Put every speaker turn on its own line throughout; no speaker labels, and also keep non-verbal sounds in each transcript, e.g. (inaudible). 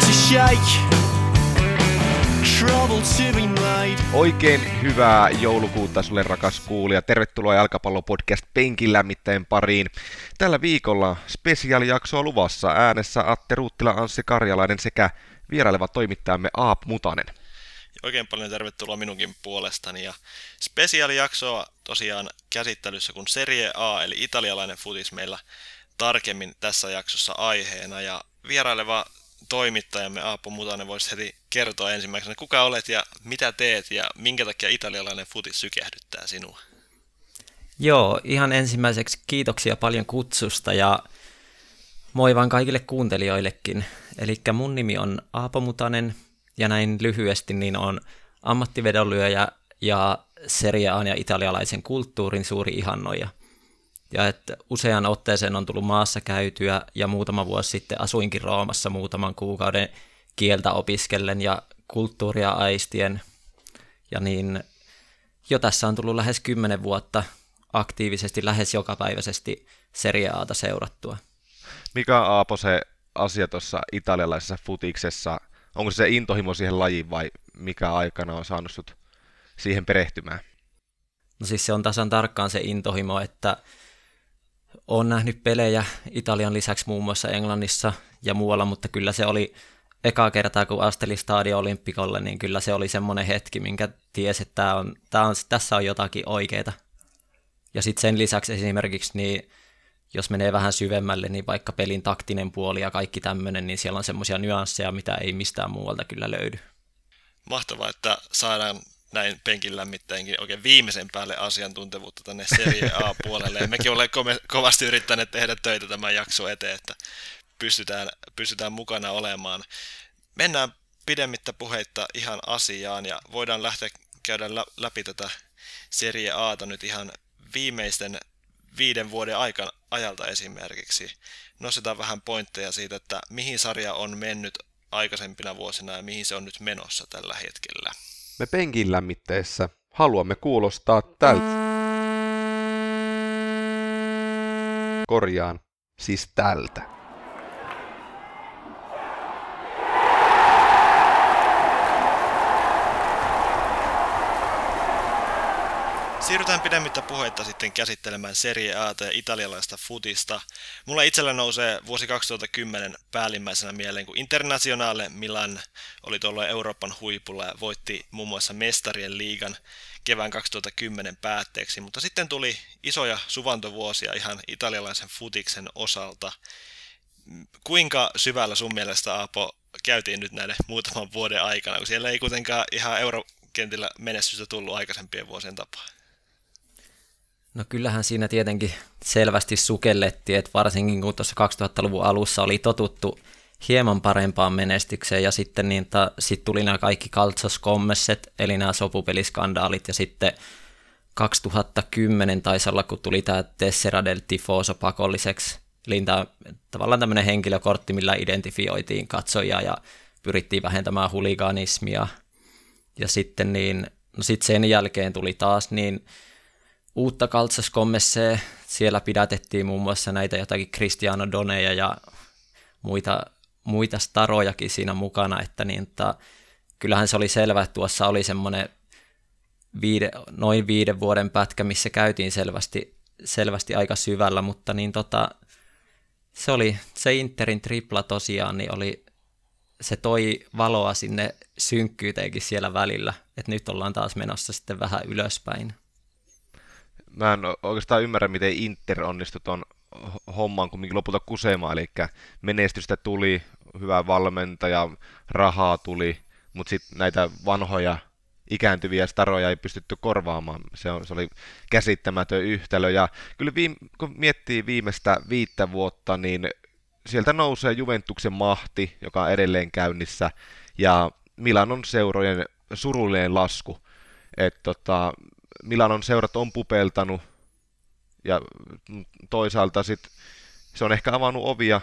to shake.
Oikein hyvää joulukuuta sulle rakas kuulija. Tervetuloa jalkapallopodcast Penkin lämmitteen pariin. Tällä viikolla spesiaalijaksoa luvassa äänessä Atte Ruuttila, Anssi Karjalainen sekä vieraileva toimittajamme Aap Mutanen.
Oikein paljon tervetuloa minunkin puolestani ja spesiaalijaksoa tosiaan käsittelyssä kun Serie A eli italialainen futis meillä tarkemmin tässä jaksossa aiheena ja vieraileva toimittajamme Aapo Mutanen voisi heti kertoa ensimmäisenä, kuka olet ja mitä teet ja minkä takia italialainen futis sykähdyttää sinua?
Joo, ihan ensimmäiseksi kiitoksia paljon kutsusta ja moi vaan kaikille kuuntelijoillekin. Eli mun nimi on Aapo Mutanen ja näin lyhyesti niin on ammattivedonlyöjä ja Serie A ja italialaisen kulttuurin suuri ihannoija – ja että usean otteeseen on tullut maassa käytyä ja muutama vuosi sitten asuinkin Roomassa muutaman kuukauden kieltä opiskellen ja kulttuuria aistien. Ja niin jo tässä on tullut lähes kymmenen vuotta aktiivisesti, lähes jokapäiväisesti Serie Ata seurattua.
Mikä on Aapo se asia tuossa italialaisessa futiksessa? Onko se intohimo siihen lajiin vai mikä aikana on saanut sut siihen perehtymään?
No siis se on tasan tarkkaan se intohimo, että olen nähnyt pelejä Italian lisäksi muun muassa Englannissa ja muualla, mutta kyllä se oli eka kertaa, kun asteli Stadio Olympikolle, niin kyllä se oli semmoinen hetki, minkä tiesi, että tämä on, tämä on, tässä on jotakin oikeaa. Ja sitten sen lisäksi esimerkiksi, niin jos menee vähän syvemmälle, niin vaikka pelin taktinen puoli ja kaikki tämmöinen, niin siellä on semmoisia nyansseja, mitä ei mistään muualta kyllä löydy.
Mahtavaa, että saadaan näin penkin lämmittäinkin oikein viimeisen päälle asiantuntevuutta tänne Serie A-puolelle. (laughs) Ja mekin olemme kovasti yrittäneet tehdä töitä tämän jakson eteen, että pystytään, pystytään mukana olemaan. Mennään pidemmittä puheitta ihan asiaan ja voidaan lähteä käydä läpi tätä Serie Ata nyt ihan viimeisten viiden vuoden aikan, ajalta esimerkiksi. Nostetaan vähän pointteja siitä, että mihin sarja on mennyt aikaisempina vuosina ja mihin se on nyt menossa tällä hetkellä.
Me penkin lämmitteessä haluamme kuulostaa tältä. Korjaan, siis tältä.
Siirrytään pidemmittä puheita sitten käsittelemään Serie A ja italialaista futista. Mulla itsellä nousee vuosi 2010 päällimmäisenä mieleen, kun Internationale Milan oli tuolla Euroopan huipulla ja voitti muun muassa Mestarien liigan kevään 2010 päätteeksi, mutta sitten tuli isoja suvantovuosia ihan italialaisen futiksen osalta. Kuinka syvällä sun mielestä, Aapo, käytiin nyt näiden muutaman vuoden aikana, kun siellä ei kuitenkaan ihan eurokentillä menestystä tullut aikaisempien vuosien tapaan?
No kyllähän siinä tietenkin selvästi sukellettiin, että varsinkin kun tuossa 2000-luvun alussa oli totuttu hieman parempaan menestykseen ja sitten niin ta, sit tuli nämä kaikki kaltsoskommesset, eli nämä sopupeliskandaalit ja sitten 2010 taisi olla, kun tuli tämä Tessera del Tifoso pakolliseksi, eli tämä, tavallaan tämmöinen henkilökortti, millä identifioitiin katsojia ja pyrittiin vähentämään huliganismia. Ja sitten niin, no sitten sen jälkeen tuli taas niin uutta kaltsaskommessee. Siellä pidätettiin muun muassa näitä jotakin Cristiano Doneja ja muita, muita starojakin siinä mukana, että niin, ta, kyllähän se oli selvä, että tuossa oli semmoinen viide, noin viiden vuoden pätkä, missä käytiin selvästi, selvästi aika syvällä, mutta niin tota, se oli se Interin tripla tosiaan, niin oli, se toi valoa sinne synkkyyteenkin siellä välillä, että nyt ollaan taas menossa sitten vähän ylöspäin
mä en oikeastaan ymmärrä, miten Inter onnistui ton homman kumminkin lopulta kusemaan, eli menestystä tuli, hyvä valmentaja, rahaa tuli, mutta sitten näitä vanhoja ikääntyviä staroja ei pystytty korvaamaan. Se, on, se oli käsittämätön yhtälö. Ja kyllä viime, kun miettii viimeistä viittä vuotta, niin sieltä nousee Juventuksen mahti, joka on edelleen käynnissä, ja Milanon seurojen surullinen lasku. Et tota, Milanon seurat on pupeltanut ja toisaalta sit se on ehkä avannut ovia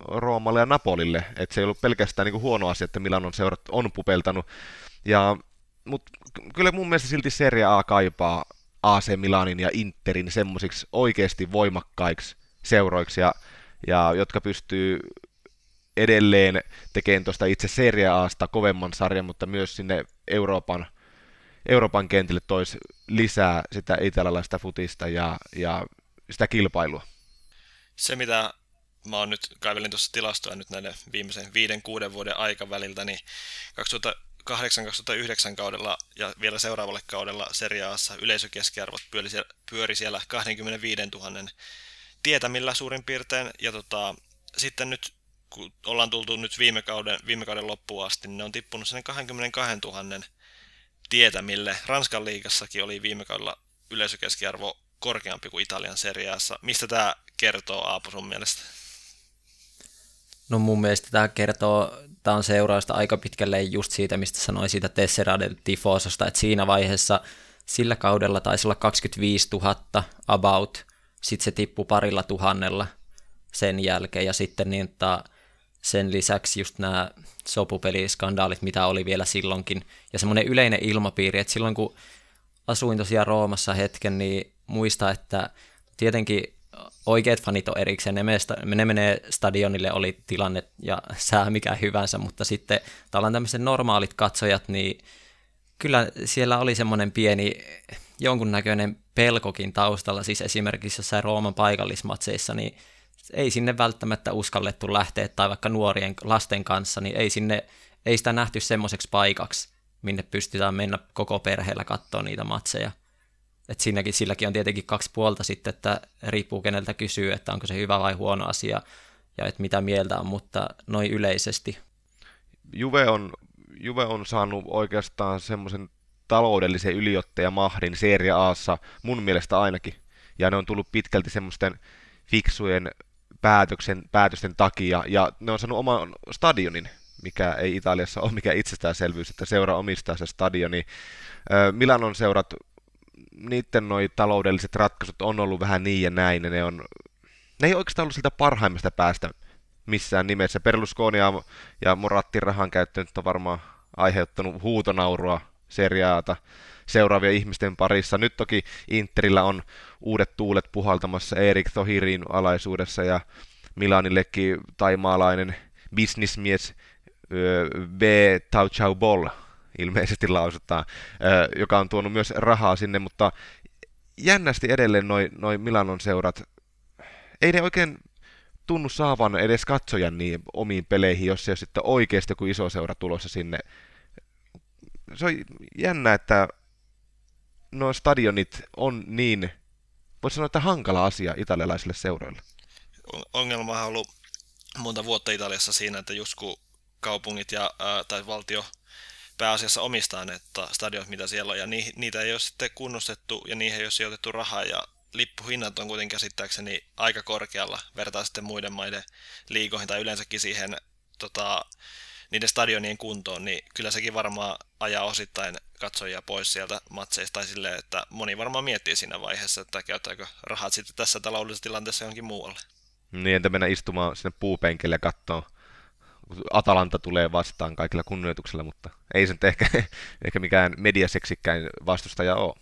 Roomalle ja Napolille, että se ei ollut pelkästään niin kuin huono asia, että Milanon seurat on pupeltanut. Ja, mutta kyllä mun mielestä silti Serie A kaipaa AC Milanin ja Interin semmoisiksi oikeasti voimakkaiksi seuroiksi, ja, ja jotka pystyy edelleen tekemään tuosta itse Serie Asta kovemman sarjan, mutta myös sinne Euroopan, Euroopan kentille toisi lisää sitä italialaista futista ja, ja sitä kilpailua.
Se, mitä mä oon nyt, kaivelin tuossa tilastoja nyt näiden viimeisen viiden, kuuden vuoden aikaväliltä, niin 2008-2009 kaudella ja vielä seuraavalle kaudella Serie Aassa yleisökeskiarvot pyöri siellä, pyöri siellä 25 000 tietämillä suurin piirtein, ja tota, sitten nyt kun ollaan tultu nyt viime kauden, viime kauden loppuun asti, niin ne on tippunut sinne 22 000 tietämille. Ranskan liigassakin oli viime kaudella yleisökeskiarvo korkeampi kuin Italian seriaassa. Mistä tämä kertoo, Aapo, sun mielestä?
No mun mielestä tämä kertoo, tämä on seurausta aika pitkälle just siitä, mistä sanoin siitä Tessera del Tifososta, että siinä vaiheessa sillä kaudella taisi olla 25 000 about, sitten se tippui parilla tuhannella sen jälkeen, ja sitten niin, että sen lisäksi just nämä sopupeliskandaalit, mitä oli vielä silloinkin, ja semmoinen yleinen ilmapiiri, että silloin kun asuin tosiaan Roomassa hetken, niin muista, että tietenkin oikeat fanit on erikseen, ne menee, ne menee stadionille, oli tilanne ja sää mikä hyvänsä, mutta sitten tavallaan tämmöiset normaalit katsojat, niin kyllä siellä oli semmoinen pieni jonkunnäköinen pelkokin taustalla, siis esimerkiksi jossain Rooman paikallismatseissa, niin ei sinne välttämättä uskallettu lähteä, tai vaikka nuorien lasten kanssa, niin ei sinne, ei sitä nähty semmoiseksi paikaksi, minne pystytään mennä koko perheellä katsoa niitä matseja. Et siinäkin, silläkin on tietenkin kaksi puolta sitten, että riippuu keneltä kysyy, että onko se hyvä vai huono asia, ja että mitä mieltä on, mutta noin yleisesti.
Juve on, Juve on saanut oikeastaan semmoisen taloudellisen yliottajamahdin Serie Aassa, mun mielestä ainakin, ja ne on tullut pitkälti semmoisten fiksujen päätöksen, päätösten takia, ja ne on saanut oman stadionin, mikä ei Italiassa ole mikään itsestäänselvyys, että seura omistaa se stadioni. Milanon seurat, niiden noi taloudelliset ratkaisut on ollut vähän niin ja näin, ja ne on, ne ei oikeastaan ollut siltä parhaimmasta päästä missään nimessä. Berlusconi ja, ja Moratti rahan käyttö on varmaan aiheuttanut huutonaurua seriaata seuraavia ihmisten parissa. Nyt toki Interillä on uudet tuulet puhaltamassa Erik Thohirin alaisuudessa ja Milanillekin taimaalainen bisnismies B. Tau Chau Bol ilmeisesti lausutaan, joka on tuonut myös rahaa sinne, mutta jännästi edelleen noin noi Milanon seurat, ei ne oikein tunnu saavan edes katsojan niin omiin peleihin, jos ei ole sitten oikeasti joku iso seura tulossa sinne. Se on jännä, että nuo stadionit on niin, voisi sanoa, että hankala asia italialaisille seuroille.
Ongelma on ollut monta vuotta Italiassa siinä, että just kun kaupungit ja, ää, tai valtio pääasiassa omistaa ne stadionit, mitä siellä on, ja ni, niitä ei ole sitten kunnostettu, ja niihin ei ole sijoitettu rahaa, ja lippuhinnat on kuitenkin käsittääkseni aika korkealla vertaa sitten muiden maiden liigoihin, tai yleensäkin siihen tota, niiden stadionien kuntoon, niin kyllä sekin varmaan ajaa osittain katsojia pois sieltä matseista, tai silleen, että moni varmaan miettii siinä vaiheessa, että käyttääkö rahat sitten tässä taloudellisessa tilanteessa johonkin muualle.
Niin, entä mennä istumaan sinne puupenkille ja katsoa Atalanta tulee vastaan kaikilla kunnioituksella, mutta ei se nyt ehkä, (laughs) ehkä mikään mediaseksikkäin vastustaja ole.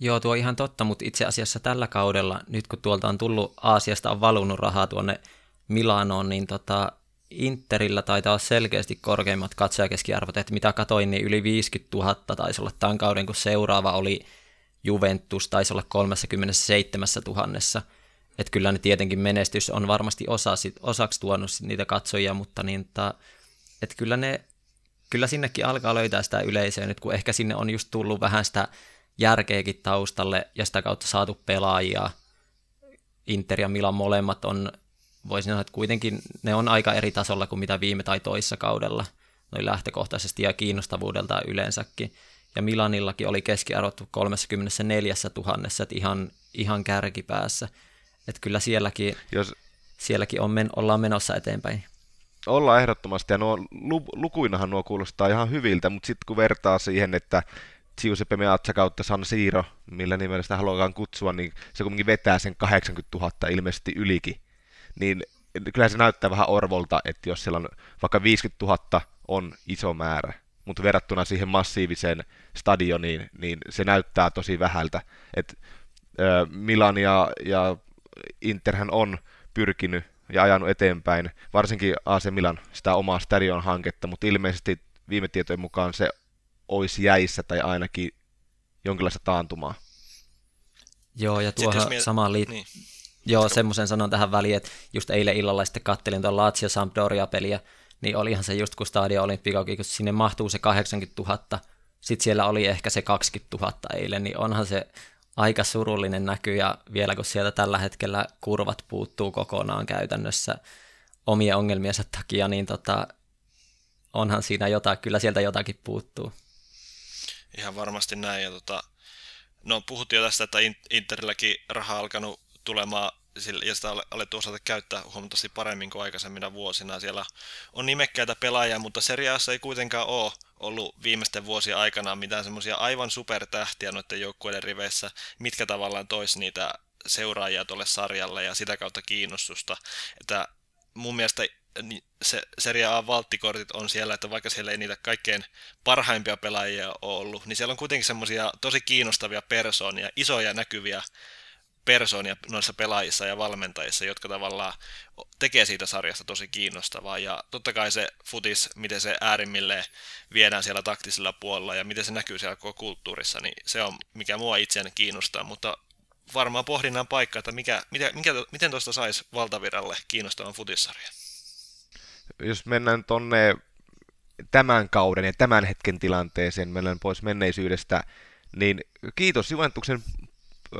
Joo, tuo on ihan totta, mutta itse asiassa tällä kaudella, nyt kun tuolta on tullut Aasiasta, on valunut rahaa tuonne Milanoon, niin tota, Interillä taitaa selkeästi korkeimmat katsojakeskiarvot, että mitä katoin, niin yli 50 000 taisi olla tämän kauden, kun seuraava oli Juventus, taisi olla 37 000 että kyllä ne tietenkin menestys on varmasti osa, osaksi tuonut niitä katsojia, mutta niin, ta, että kyllä, ne, kyllä sinnekin alkaa löytää sitä yleisöä nyt, kun ehkä sinne on just tullut vähän sitä järkeäkin taustalle ja sitä kautta saatu pelaajia. Inter ja Milan molemmat on, voisin sanoa, että kuitenkin ne on aika eri tasolla kuin mitä viime tai toissa kaudella, noin lähtökohtaisesti ja kiinnostavuudelta yleensäkin. Ja Milanillakin oli keskiarvottu 34 000, että ihan, ihan kärkipäässä. Että kyllä sielläkin, Jos... sielläkin on men, ollaan menossa eteenpäin.
Ollaan ehdottomasti, ja nuo, lukuinahan nuo kuulostaa ihan hyviltä, mutta sitten kun vertaa siihen, että Giuseppe Meazza kautta San Siro, millä nimellä sitä haluakaan kutsua, niin se kuitenkin vetää sen 80 000 ilmeisesti ylikin. Niin kyllä se näyttää vähän orvolta, että jos siellä on vaikka 50 000 on iso määrä, mutta verrattuna siihen massiiviseen stadioniin, niin se näyttää tosi vähältä. Et, Milan ja, ja Interhän on pyrkinyt ja ajanut eteenpäin, varsinkin AC Milan sitä omaa stadion-hanketta, mutta ilmeisesti viime tietojen mukaan se olisi jäissä tai ainakin jonkinlaista taantumaa.
Joo, ja tuohon miet... samaan liittyen. Niin. Joo, semmoisen sanon tähän väliin, että just eilen illalla sitten kattelin tuon Lazio Sampdoria-peliä, niin olihan se just kun Stadio Olympikokin, kun sinne mahtuu se 80 000, sitten siellä oli ehkä se 20 000 eilen, niin onhan se aika surullinen näky, ja vielä kun sieltä tällä hetkellä kurvat puuttuu kokonaan käytännössä omia ongelmiensa takia, niin tota, onhan siinä jotain, kyllä sieltä jotakin puuttuu.
Ihan varmasti näin, ja tota, no puhuttiin jo tästä, että Interilläkin raha alkanut tulemaan ja sitä alettu osata käyttää huomattavasti paremmin kuin aikaisemmina vuosina. Siellä on nimekkäitä pelaajia, mutta seriaassa ei kuitenkaan ole ollut viimeisten vuosien aikana mitään semmoisia aivan supertähtiä noiden joukkueiden riveissä, mitkä tavallaan toisi niitä seuraajia tuolle sarjalle ja sitä kautta kiinnostusta. Että mun mielestä se Serie A-valttikortit on siellä, että vaikka siellä ei niitä kaikkein parhaimpia pelaajia ole ollut, niin siellä on kuitenkin semmoisia tosi kiinnostavia persoonia, isoja näkyviä persoonia noissa pelaajissa ja valmentajissa, jotka tavallaan tekee siitä sarjasta tosi kiinnostavaa. Ja totta kai se futis, miten se äärimmilleen viedään siellä taktisella puolella ja miten se näkyy siellä koko kulttuurissa, niin se on mikä mua itseäni kiinnostaa. Mutta varmaan pohdinnan paikka, että mikä, mikä, mikä, miten tuosta saisi valtaviralle kiinnostavan futissarjan.
Jos mennään tonne tämän kauden ja tämän hetken tilanteeseen, mennään pois menneisyydestä, niin kiitos Juventuksen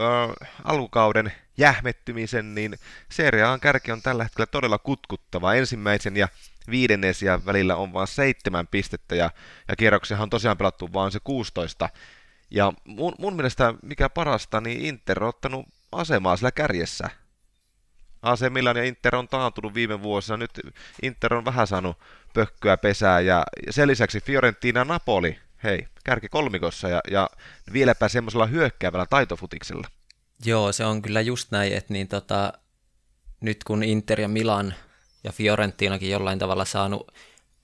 äh, alkukauden jähmettymisen, niin Serie kärki on tällä hetkellä todella kutkuttava. Ensimmäisen ja viidennen sijaan välillä on vain seitsemän pistettä ja, ja kierroksia on tosiaan pelattu vain se 16. Ja mun, mun mielestä mikä parasta, niin Inter on ottanut asemaa sillä kärjessä. AC Milan ja Inter on taantunut viime vuosina. Nyt Inter on vähän saanut pökkyä pesää ja sen lisäksi Fiorentina Napoli hei, kärki kolmikossa ja, ja vieläpä semmoisella hyökkäävällä taitofutiksella.
Joo, se on kyllä just näin, että niin tota, nyt kun Inter ja Milan ja Fiorentinakin jollain tavalla saanut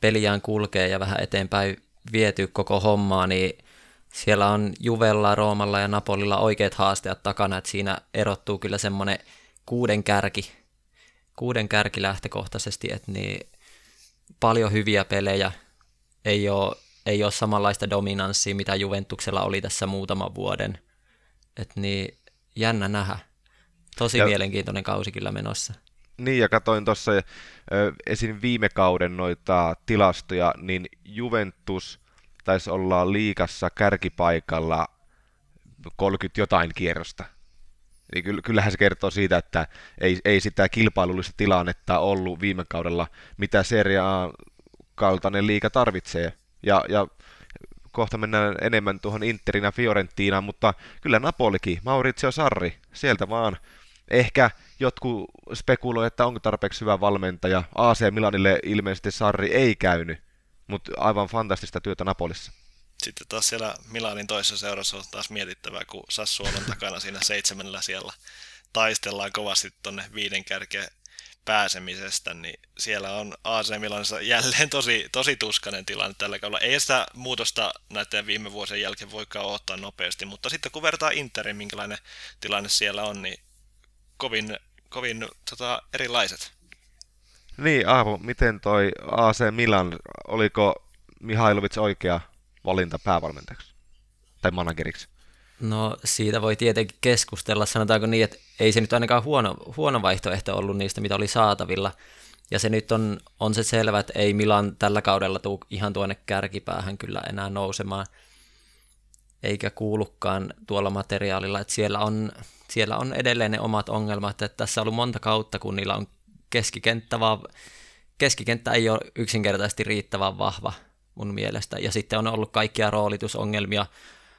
peliään kulkea ja vähän eteenpäin viety koko hommaa, niin siellä on Juvella, Roomalla ja Napolilla oikeat haasteet takana, että siinä erottuu kyllä semmoinen kuuden kärki, kuuden kärki lähtökohtaisesti, että niin paljon hyviä pelejä, ei ole ei ole samanlaista dominanssia, mitä Juventuksella oli tässä muutaman vuoden. Et niin, jännä nähdä. Tosi ja, mielenkiintoinen kausi kyllä menossa.
Niin, ja katsoin tuossa esim. viime kauden noita tilastoja, niin Juventus taisi olla liikassa kärkipaikalla 30 jotain kierrosta. Eli kyllähän se kertoo siitä, että ei, ei sitä kilpailullista tilannetta ollut viime kaudella, mitä Serie A-kaltainen liika tarvitsee ja, ja kohta mennään enemmän tuohon Interin ja Fiorentinaan, mutta kyllä Napolikin, Maurizio Sarri, sieltä vaan ehkä jotkut spekuloivat, että onko tarpeeksi hyvä valmentaja. AC Milanille ilmeisesti Sarri ei käynyt, mutta aivan fantastista työtä Napolissa.
Sitten taas siellä Milanin toisessa seurassa on taas mietittävää, kun Sassuolon takana siinä seitsemännellä siellä taistellaan kovasti tuonne viiden kärkeen pääsemisestä, niin siellä on AC Milanissa jälleen tosi, tosi tuskainen tilanne tällä kaudella. Ei sitä muutosta näiden viime vuosien jälkeen voikaan ottaa nopeasti, mutta sitten kun vertaa Interin, minkälainen tilanne siellä on, niin kovin, kovin tota, erilaiset.
Niin, Aavo, miten toi AC Milan, oliko Mihailovic oikea valinta päävalmentajaksi tai manageriksi?
No siitä voi tietenkin keskustella, sanotaanko niin, että ei se nyt ainakaan huono, huono vaihtoehto ollut niistä, mitä oli saatavilla. Ja se nyt on, on se selvä, että ei Milan tällä kaudella tule ihan tuonne kärkipäähän kyllä enää nousemaan, eikä kuulukaan tuolla materiaalilla, että siellä on, siellä on edelleen ne omat ongelmat, että tässä on ollut monta kautta, kun niillä on keskikenttä, vaan keskikenttä ei ole yksinkertaisesti riittävän vahva mun mielestä, ja sitten on ollut kaikkia roolitusongelmia,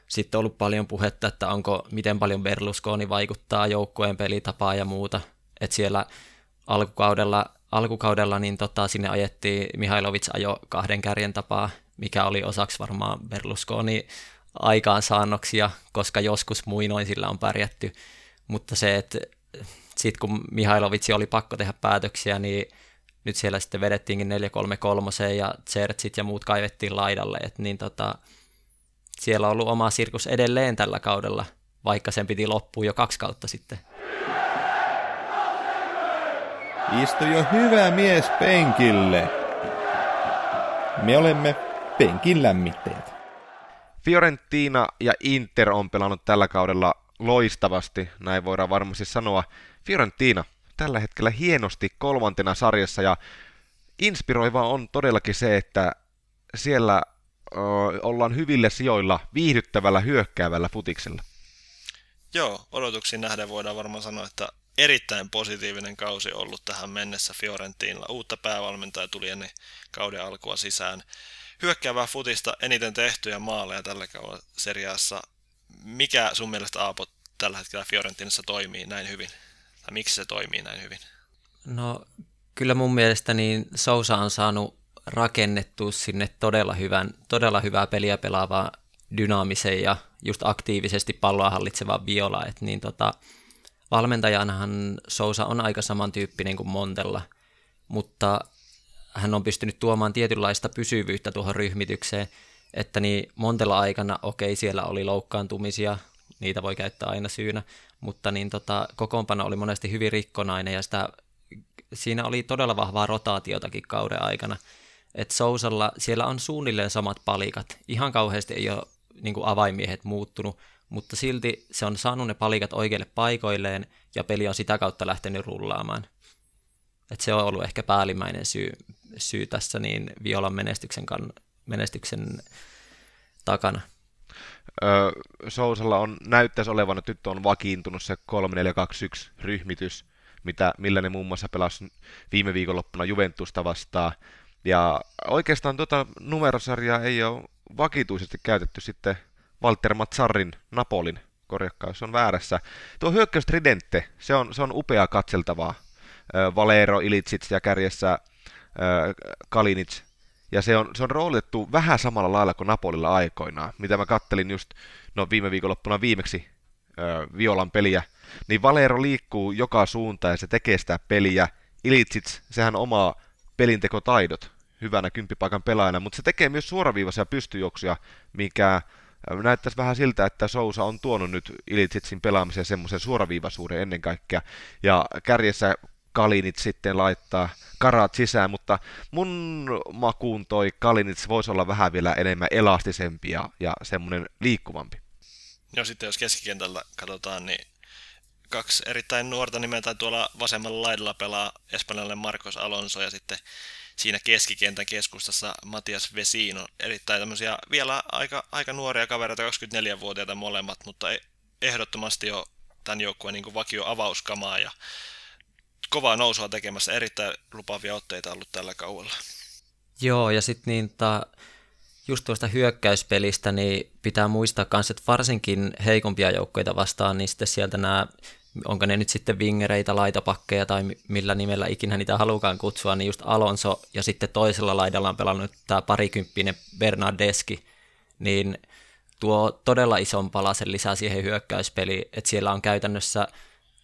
sitten on ollut paljon puhetta, että onko, miten paljon Berlusconi vaikuttaa joukkueen pelitapaa ja muuta. Että siellä alkukaudella, alkukaudella niin tota, sinne ajettiin, Mihailovic ajo kahden kärjen tapaa, mikä oli osaksi varmaan Berlusconi aikaansaannoksia, koska joskus muinoin sillä on pärjätty. Mutta se, että sitten kun Mihailovic oli pakko tehdä päätöksiä, niin nyt siellä sitten vedettiinkin 4-3-3 ja Tsertsit ja muut kaivettiin laidalle, että niin tota, siellä on ollut oma sirkus edelleen tällä kaudella, vaikka sen piti loppua jo kaksi kautta sitten.
Istu jo hyvä mies penkille. Me olemme penkin lämmittäjät.
Fiorentina ja Inter on pelannut tällä kaudella loistavasti, näin voidaan varmasti sanoa. Fiorentina tällä hetkellä hienosti kolmantena sarjassa ja inspiroivaa on todellakin se, että siellä ö, ollaan hyvillä sijoilla viihdyttävällä hyökkäävällä futiksella.
Joo, odotuksiin nähden voidaan varmaan sanoa, että erittäin positiivinen kausi ollut tähän mennessä Fiorentinilla. Uutta päävalmentaja tuli ennen kauden alkua sisään. Hyökkäävää futista eniten tehtyjä maaleja tällä kaudella seriassa. Mikä sun mielestä Aapo tällä hetkellä Fiorentinassa toimii näin hyvin? Tai miksi se toimii näin hyvin?
No kyllä mun mielestä niin Sousa on saanut rakennettua sinne todella, hyvän, todella hyvää peliä pelaavaa dynaamisen ja just aktiivisesti palloa hallitsevaa Viola, että niin tota, valmentajanahan Sousa on aika samantyyppinen kuin Montella, mutta hän on pystynyt tuomaan tietynlaista pysyvyyttä tuohon ryhmitykseen, että niin Montella aikana, okei, siellä oli loukkaantumisia, niitä voi käyttää aina syynä, mutta niin tota, kokoonpano oli monesti hyvin rikkonainen ja sitä, siinä oli todella vahvaa rotaatiotakin kauden aikana. Että Sousalla siellä on suunnilleen samat palikat. Ihan kauheasti ei ole niin kuin avaimiehet muuttunut, mutta silti se on saanut ne palikat oikeille paikoilleen ja peli on sitä kautta lähtenyt rullaamaan. Et se on ollut ehkä päällimmäinen syy, syy tässä niin Violan menestyksen, kan, menestyksen takana.
Öö, Sousalla on, näyttäisi olevan, että nyt on vakiintunut se 3-4-2-1 ryhmitys, mitä, millä ne muun muassa pelasi viime viikonloppuna Juventusta vastaan. Ja oikeastaan tuota numerosarjaa ei ole vakituisesti käytetty sitten Walter Mazzarin Napolin korjakkaus on väärässä. Tuo hyökkäys Tridente, se on, se on upea katseltavaa. Valero, Ilicic ja kärjessä Kalinic. Ja se on, se on roolitettu vähän samalla lailla kuin Napolilla aikoinaan, mitä mä kattelin just no, viime viikonloppuna viimeksi Violan peliä. Niin Valero liikkuu joka suuntaan ja se tekee sitä peliä. Ilicic, sehän omaa pelintekotaidot hyvänä kymppipaikan pelaajana, mutta se tekee myös suoraviivaisia pystyjuoksuja, mikä näyttäisi vähän siltä, että Sousa on tuonut nyt Ilitsitsin pelaamiseen semmoisen suoraviivaisuuden ennen kaikkea. Ja kärjessä Kalinit sitten laittaa karat sisään, mutta mun makuun toi Kalinits voisi olla vähän vielä enemmän elastisempi ja, ja semmoinen liikkuvampi.
No sitten jos keskikentällä katsotaan, niin kaksi erittäin nuorta nimeä tai tuolla vasemmalla laidalla pelaa espanjalainen Marcos Alonso ja sitten siinä keskikentän keskustassa Matias Vesino. Erittäin tämmöisiä vielä aika, aika nuoria kavereita, 24-vuotiaita molemmat, mutta e- ehdottomasti jo tämän joukkueen niin vakio avauskamaa ja kovaa nousua tekemässä. Erittäin lupaavia otteita ollut tällä kaudella.
Joo, ja sitten niin ta, just tuosta hyökkäyspelistä, niin pitää muistaa myös, että varsinkin heikompia joukkoita vastaan, niin sitten sieltä nämä onko ne nyt sitten vingereitä, laitapakkeja tai millä nimellä ikinä niitä halukaan kutsua, niin just Alonso ja sitten toisella laidalla on pelannut tämä parikymppinen Bernardeski, niin tuo todella ison palasen lisää siihen hyökkäyspeliin, että siellä on käytännössä,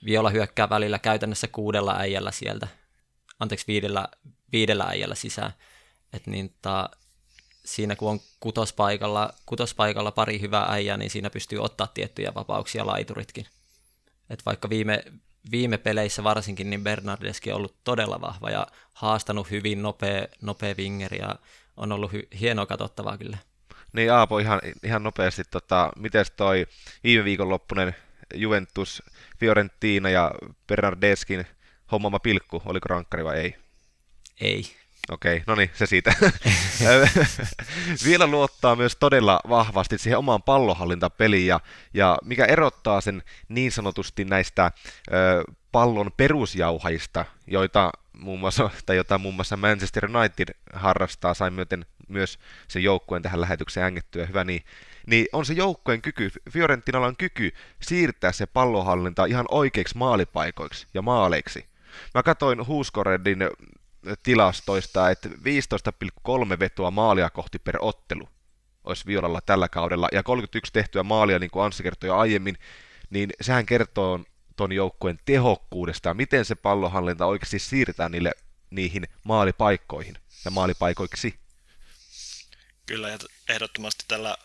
Viola hyökkää välillä käytännössä kuudella äijällä sieltä, anteeksi viidellä, viidellä äijällä sisään, että niin ta, siinä kun on kutospaikalla, kutospaikalla pari hyvää äijää, niin siinä pystyy ottaa tiettyjä vapauksia laituritkin. Et vaikka viime, viime peleissä varsinkin, niin Bernardeski on ollut todella vahva ja haastanut hyvin nopea, nopea vingeri ja on ollut hy- hienoa katsottavaa kyllä.
Niin Aapo, ihan, ihan nopeasti, tota, miten toi viime viikonloppunen Juventus, Fiorentina ja Bernardeskin hommama pilkku, oliko rankkari vai ei?
Ei.
Okei, no niin, se siitä. (laughs) Vielä luottaa myös todella vahvasti siihen omaan pallohallintapeliin, ja, ja mikä erottaa sen niin sanotusti näistä ö, pallon perusjauhajista, joita muun muassa, tai jota muun muassa Manchester United harrastaa, sai myöten myös sen joukkueen tähän lähetykseen ängettyä, hyvä niin, niin on se joukkueen kyky, Fiorentinalla on kyky siirtää se pallohallinta ihan oikeiksi maalipaikoiksi ja maaleiksi. Mä katsoin Huuskoredin tilastoista, että 15,3 vetoa maalia kohti per ottelu olisi Violalla tällä kaudella, ja 31 tehtyä maalia, niin kuin Anssi kertoi jo aiemmin, niin sehän kertoo ton joukkueen tehokkuudesta, miten se pallohallinta oikeasti siirtää niille, niihin maalipaikkoihin ja maalipaikoiksi.
Kyllä, ja ehdottomasti tällä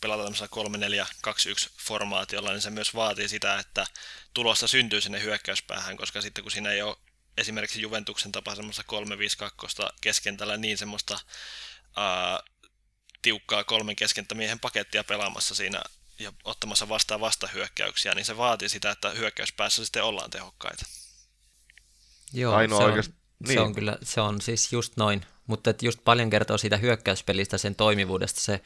pelataan tämmöisellä 3-4-2-1 formaatiolla, niin se myös vaatii sitä, että tulosta syntyy sinne hyökkäyspäähän, koska sitten kun siinä ei ole esimerkiksi Juventuksen tapa semmoista 3-5-2 keskentällä niin semmoista ää, tiukkaa kolmen keskentämiehen pakettia pelaamassa siinä ja ottamassa vastaan vastahyökkäyksiä, niin se vaatii sitä, että hyökkäyspäässä sitten ollaan tehokkaita.
Joo, Ainoa se, on, oikeasti, niin. se on kyllä, se on siis just noin. Mutta just paljon kertoo siitä hyökkäyspelistä, sen toimivuudesta se,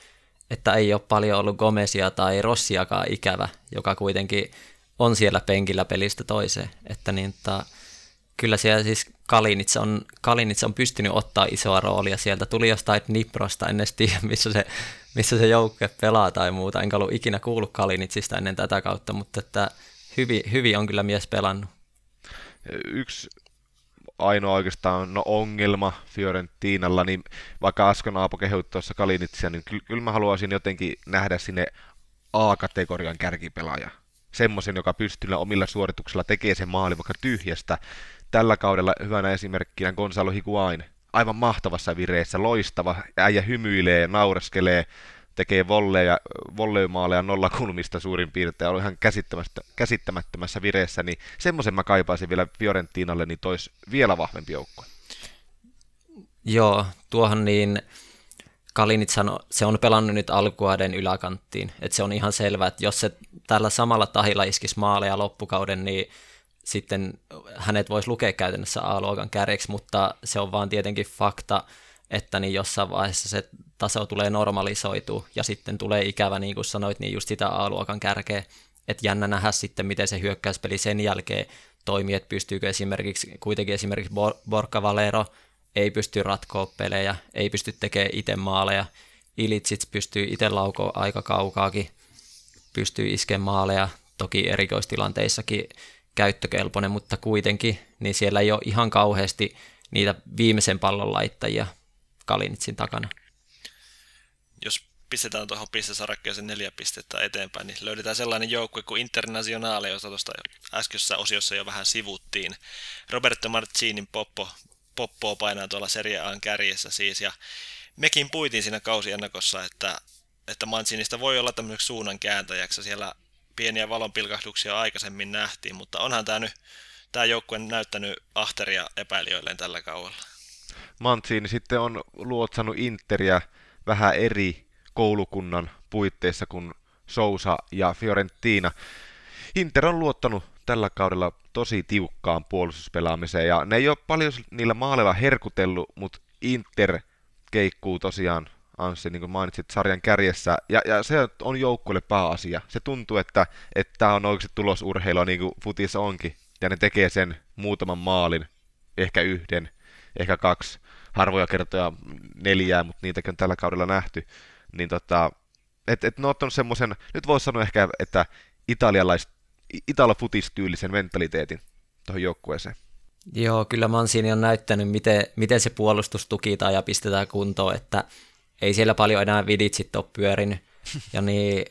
että ei ole paljon ollut Gomesia tai Rossiakaan ikävä, joka kuitenkin on siellä penkillä pelistä toiseen. Että niin, ta, kyllä siellä siis Kalinits on, Kalinits on pystynyt ottaa isoa roolia sieltä. Tuli jostain Niprosta, en edes tiedä, missä se, missä se joukkue pelaa tai muuta. Enkä ollut ikinä kuullut Kalinitsista ennen tätä kautta, mutta että hyvin, hyvin on kyllä mies pelannut.
Yksi ainoa oikeastaan no ongelma Fiorentinalla, niin vaikka äsken Aapo kehuit tuossa Kalinitsia, niin kyllä, kyllä mä haluaisin jotenkin nähdä sinne A-kategorian kärkipelaaja. Semmoisen, joka pystyy omilla suorituksilla tekemään sen maali vaikka tyhjästä. Tällä kaudella hyvänä esimerkkinä Gonzalo Higuain. Aivan mahtavassa vireessä, loistava, äijä hymyilee, naureskelee, tekee volleja, volleymaaleja nollakulmista suurin piirtein, on ihan käsittämättömässä vireessä, niin semmoisen mä kaipaisin vielä Fiorentinalle, niin tois vielä vahvempi joukko.
Joo, tuohon niin Kalinit sano, se on pelannut nyt alkuaiden yläkanttiin, että se on ihan selvä, että jos se tällä samalla tahilla iskisi maaleja loppukauden, niin sitten hänet voisi lukea käytännössä A-luokan kärjeksi, mutta se on vaan tietenkin fakta, että niin jossain vaiheessa se taso tulee normalisoitua ja sitten tulee ikävä, niin kuin sanoit, niin just sitä A-luokan kärkeä. Että jännä nähdä sitten, miten se hyökkäyspeli sen jälkeen toimii, että pystyykö esimerkiksi, kuitenkin esimerkiksi Borka Valero ei pysty ratkoa pelejä, ei pysty tekemään itse maaleja, Ilitsits pystyy itse laukoa aika kaukaakin, pystyy iskemään maaleja, toki erikoistilanteissakin käyttökelpoinen, mutta kuitenkin, niin siellä ei ole ihan kauheasti niitä viimeisen pallon laittajia Kalinitsin takana
jos pistetään tuohon pistesarakkeeseen neljä pistettä eteenpäin, niin löydetään sellainen joukkue kuin Internationale, jota tuosta äskeisessä osiossa jo vähän sivuttiin. Roberto Marcinin poppo, poppoa painaa tuolla Serie A kärjessä siis, ja mekin puitiin siinä kausiennakossa, että, että Mancinista voi olla tämmöiseksi suunnan kääntäjäksi, siellä pieniä valonpilkahduksia aikaisemmin nähtiin, mutta onhan tämä nyt tämä joukkue näyttänyt ahteria epäilijöilleen tällä kaudella.
Mancini sitten on luotsannut Interiä vähän eri koulukunnan puitteissa kuin Sousa ja Fiorentina. Inter on luottanut tällä kaudella tosi tiukkaan puolustuspelaamiseen ja ne ei ole paljon niillä maaleilla herkutellut, mutta Inter keikkuu tosiaan Anssi, niin kuin mainitsit, sarjan kärjessä, ja, ja se on joukkueelle pääasia. Se tuntuu, että tämä on oikeasti tulosurheilua, niin kuin futissa onkin, ja ne tekee sen muutaman maalin, ehkä yhden, ehkä kaksi, harvoja kertoja neljää, mutta niitäkin on tällä kaudella nähty, niin tota, että et ne on ottanut semmoisen, nyt voisi sanoa ehkä, että italialais, italo-futistyylisen mentaliteetin tuohon joukkueeseen.
Joo, kyllä Mansini on näyttänyt, miten, miten se puolustus tukitaan ja pistetään kuntoon, että ei siellä paljon enää viditsit ole pyörinyt. (laughs) Ja niin,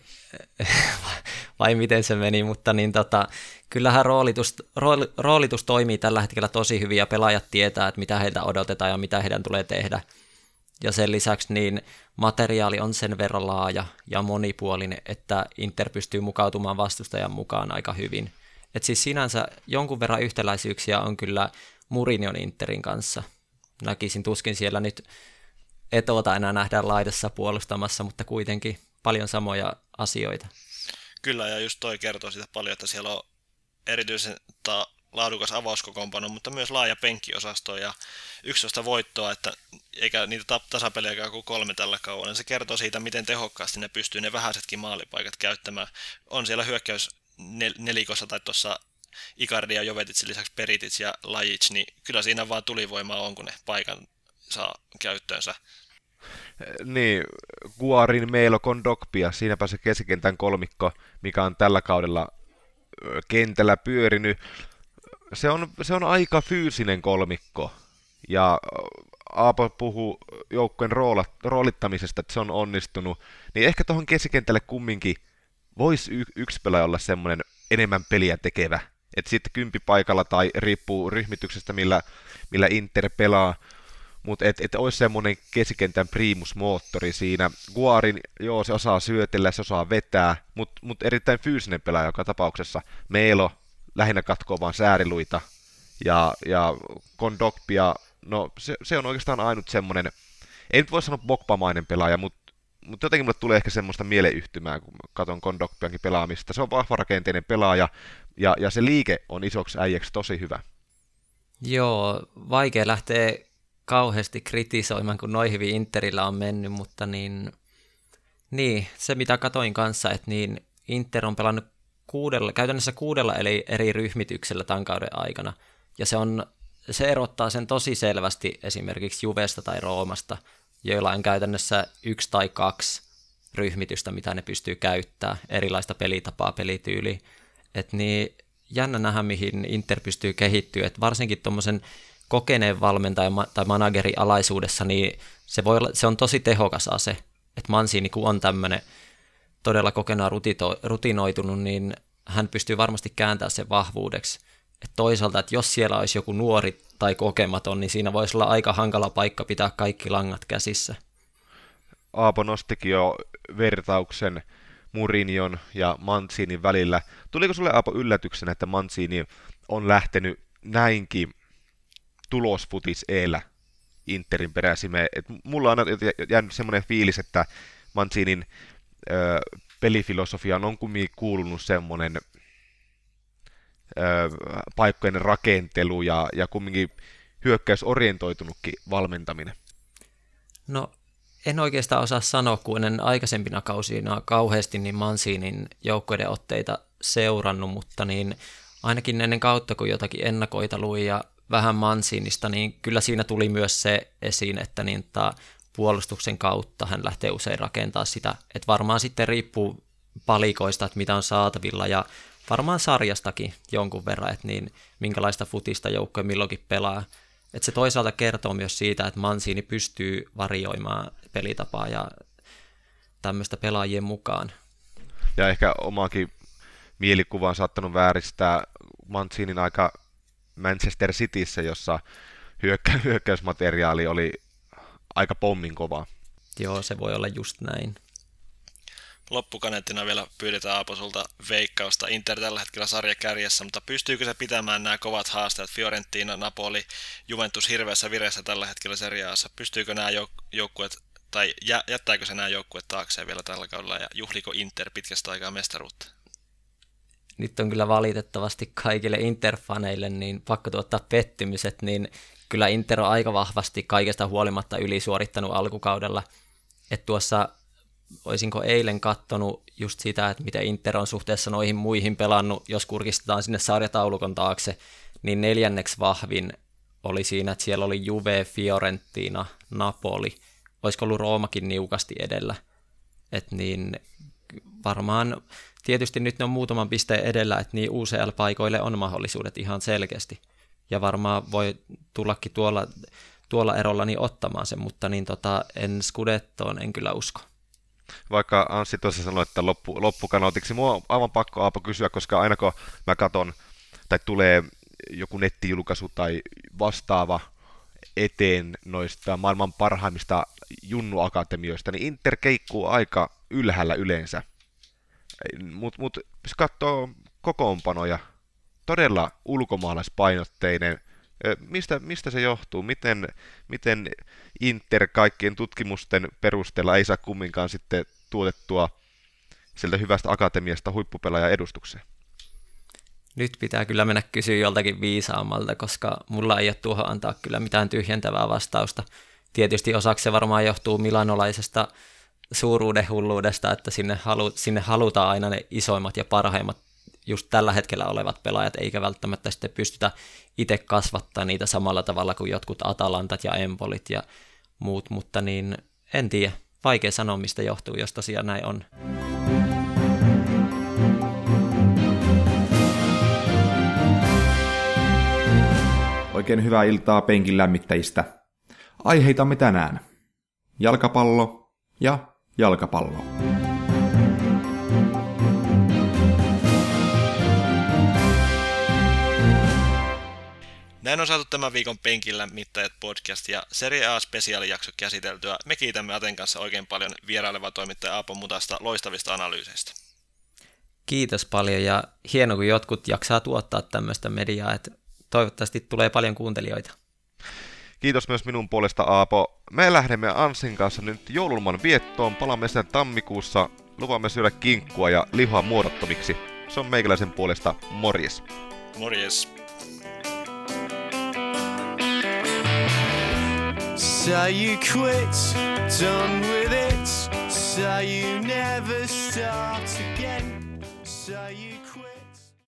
(laughs) vai miten se meni, mutta niin tota, kyllähän roolitus, rooli, roolitus toimii tällä hetkellä tosi hyvin ja pelaajat tietää, että mitä heiltä odotetaan ja mitä heidän tulee tehdä. Ja sen lisäksi niin materiaali on sen verran laaja ja monipuolinen, että Inter pystyy mukautumaan vastustajan mukaan aika hyvin. Et siis sinänsä jonkun verran yhtäläisyyksiä on kyllä Murinion Interin kanssa. Näkisin tuskin siellä nyt etota enää nähdään laidassa puolustamassa, mutta kuitenkin paljon samoja asioita.
Kyllä, ja just toi kertoo sitä paljon, että siellä on erityisen ta, laadukas avauskokoonpano, mutta myös laaja penkkiosasto ja 11 voittoa, että eikä niitä tasapelejä kuin kolme tällä kauan. Se kertoo siitä, miten tehokkaasti ne pystyy ne vähäisetkin maalipaikat käyttämään. On siellä hyökkäys nelikossa tai tuossa Icardi ja lisäksi Peritic ja Lajic, niin kyllä siinä vaan tulivoimaa on, kun ne paikan saa käyttöönsä.
Niin, Guarin, Meilo, Kondogbia, siinäpä se keskikentän kolmikko, mikä on tällä kaudella kentällä pyörinyt. Se on, se on aika fyysinen kolmikko. Ja Aapo puhuu joukkueen roolittamisesta, että se on onnistunut. Niin ehkä tuohon keskikentälle kumminkin voisi y- yksi pelaaja olla semmoinen enemmän peliä tekevä. Että sitten kympi paikalla tai riippuu ryhmityksestä, millä, millä Inter pelaa, mutta et, et olisi semmoinen keskikentän primusmoottori siinä. Guarin, joo, se osaa syötellä, se osaa vetää, mutta mut erittäin fyysinen pelaaja joka tapauksessa. Meelo lähinnä katkoo vaan sääriluita, ja, ja Kondogbia, no se, se on oikeastaan ainut semmoinen, ei nyt voi sanoa bokpamainen pelaaja, mutta mutta jotenkin mulle tulee ehkä semmoista mieleyhtymää, kun katson Kondokpiankin pelaamista. Se on vahva rakenteinen pelaaja, ja, ja se liike on isoksi äijäksi tosi hyvä.
Joo, vaikea lähteä kauheasti kritisoimaan, kun noin hyvin Interillä on mennyt, mutta niin, niin se mitä katoin kanssa, että niin Inter on pelannut kuudella, käytännössä kuudella eli eri ryhmityksellä tämän kauden aikana, ja se, on, se erottaa sen tosi selvästi esimerkiksi Juvesta tai Roomasta, joilla on käytännössä yksi tai kaksi ryhmitystä, mitä ne pystyy käyttämään, erilaista pelitapaa, pelityyliä. Et niin jännä nähdä, mihin Inter pystyy kehittyä, että varsinkin tuommoisen kokeneen valmentajan tai managerin alaisuudessa, niin se, voi olla, se on tosi tehokas ase. Että Mansini, kun on tämmöinen todella kokenaan rutinoitunut, niin hän pystyy varmasti kääntämään sen vahvuudeksi. Et toisaalta, että jos siellä olisi joku nuori tai kokematon, niin siinä voisi olla aika hankala paikka pitää kaikki langat käsissä.
Aapo nostikin jo vertauksen Murinion ja Mancinin välillä. Tuliko sulle Aapo yllätyksenä, että Mancini on lähtenyt näinkin tulosfutis eellä Interin peräsimeen? Et mulla on jäänyt semmoinen fiilis, että Mancinin ö, pelifilosofiaan on kumminkin kuulunut semmoinen ö, paikkojen rakentelu ja, ja kumminkin hyökkäysorientoitunutkin valmentaminen.
No en oikeastaan osaa sanoa, kun en aikaisempina kausina kauheasti niin Mansinin joukkoiden otteita seurannut, mutta niin ainakin ennen kautta, kun jotakin ennakoita luin ja vähän Mansinista, niin kyllä siinä tuli myös se esiin, että niin ta, puolustuksen kautta hän lähtee usein rakentaa sitä, että varmaan sitten riippuu palikoista, että mitä on saatavilla ja varmaan sarjastakin jonkun verran, että niin minkälaista futista joukkoja milloinkin pelaa. Että se toisaalta kertoo myös siitä, että Mansini pystyy varioimaan pelitapaa ja tämmöistä pelaajien mukaan.
Ja ehkä omaakin mielikuva on saattanut vääristää Mancinin aika Manchester Cityssä, jossa hyökkä- (laughs) hyökkäysmateriaali oli aika pommin kovaa.
Joo, se voi olla just näin.
Loppukaneettina vielä pyydetään Aapo sulta veikkausta. Inter tällä hetkellä sarjakärjessä, mutta pystyykö se pitämään nämä kovat haasteet? Fiorentina, Napoli, Juventus hirveässä vireessä tällä hetkellä seriaassa. Pystyykö nämä jouk- joukkueet, tai jättääkö se nämä joukkueet taakseen vielä tällä kaudella ja juhliko Inter pitkästä aikaa mestaruutta?
Nyt on kyllä valitettavasti kaikille Interfaneille niin pakko tuottaa pettymyset, niin kyllä Inter on aika vahvasti kaikesta huolimatta ylisuorittanut alkukaudella. Että tuossa olisinko eilen kattonut just sitä, että miten Inter on suhteessa noihin muihin pelannut, jos kurkistetaan sinne sarjataulukon taakse, niin neljänneksi vahvin oli siinä, että siellä oli Juve, Fiorentina, Napoli, olisiko ollut Roomakin niukasti edellä. Et niin varmaan tietysti nyt ne on muutaman pisteen edellä, että niin UCL-paikoille on mahdollisuudet ihan selkeästi. Ja varmaan voi tullakin tuolla, tuolla erolla niin ottamaan sen, mutta niin tota, en Scudettoon en kyllä usko
vaikka Anssi tuossa sanoi, että loppu, loppukanootiksi, mua on aivan pakko Aapo kysyä, koska aina kun mä katon, tai tulee joku nettijulkaisu tai vastaava eteen noista maailman parhaimmista junnuakatemioista, niin Inter keikkuu aika ylhäällä yleensä. Mutta mut, jos katsoo kokoonpanoja, todella ulkomaalaispainotteinen, Mistä, mistä se johtuu? Miten, miten Inter kaikkien tutkimusten perusteella ei saa kumminkaan sitten tuotettua sieltä hyvästä akatemiasta huippupelaaja edustukseen?
Nyt pitää kyllä mennä kysyä joltakin viisaammalta, koska mulla ei ole tuohon antaa kyllä mitään tyhjentävää vastausta. Tietysti osaksi se varmaan johtuu milanolaisesta suuruuden hulluudesta, että sinne, halu, sinne halutaan aina ne isoimmat ja parhaimmat just tällä hetkellä olevat pelaajat, eikä välttämättä sitten pystytä itse kasvattaa niitä samalla tavalla kuin jotkut Atalantat ja Empolit ja muut, mutta niin en tiedä. Vaikea sanoa, mistä johtuu, jos tosiaan näin on.
Oikein hyvää iltaa penkin lämmittäjistä. Aiheitamme tänään. Jalkapallo ja jalkapallo.
Näin on saatu tämän viikon penkillä mittajat podcast ja Serie A spesiaalijakso käsiteltyä. Me kiitämme Aten kanssa oikein paljon vieraileva toimittaja Aapo Mutasta loistavista analyyseistä.
Kiitos paljon ja hieno kun jotkut jaksaa tuottaa tämmöistä mediaa, että toivottavasti tulee paljon kuuntelijoita.
Kiitos myös minun puolesta Aapo. Me lähdemme Ansin kanssa nyt joululman viettoon. Palaamme sen tammikuussa. Luvamme syödä kinkkua ja lihaa muodottomiksi. Se on meikäläisen puolesta morjes.
Morjes.
So you quit, done with it. So you never start again. So you